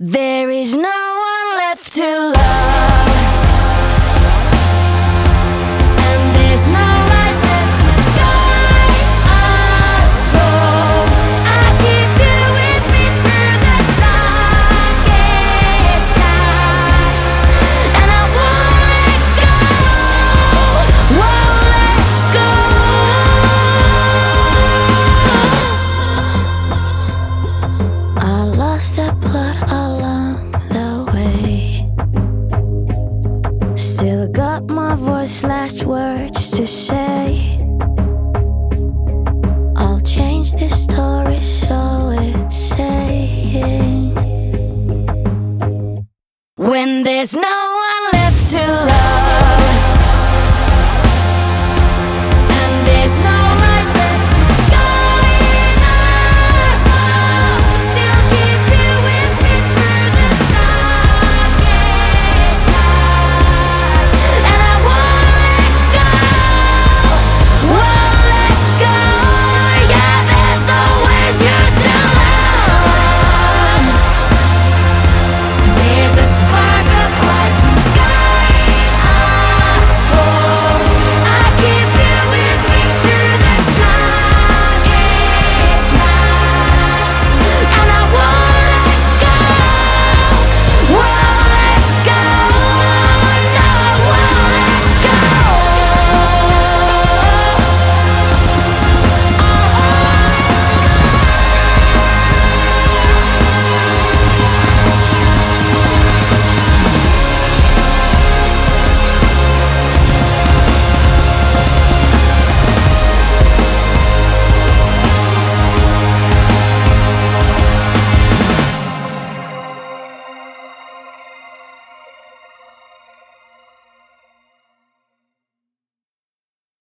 There is no one left to love. Words to say. I'll change this story so it's saying. When there's no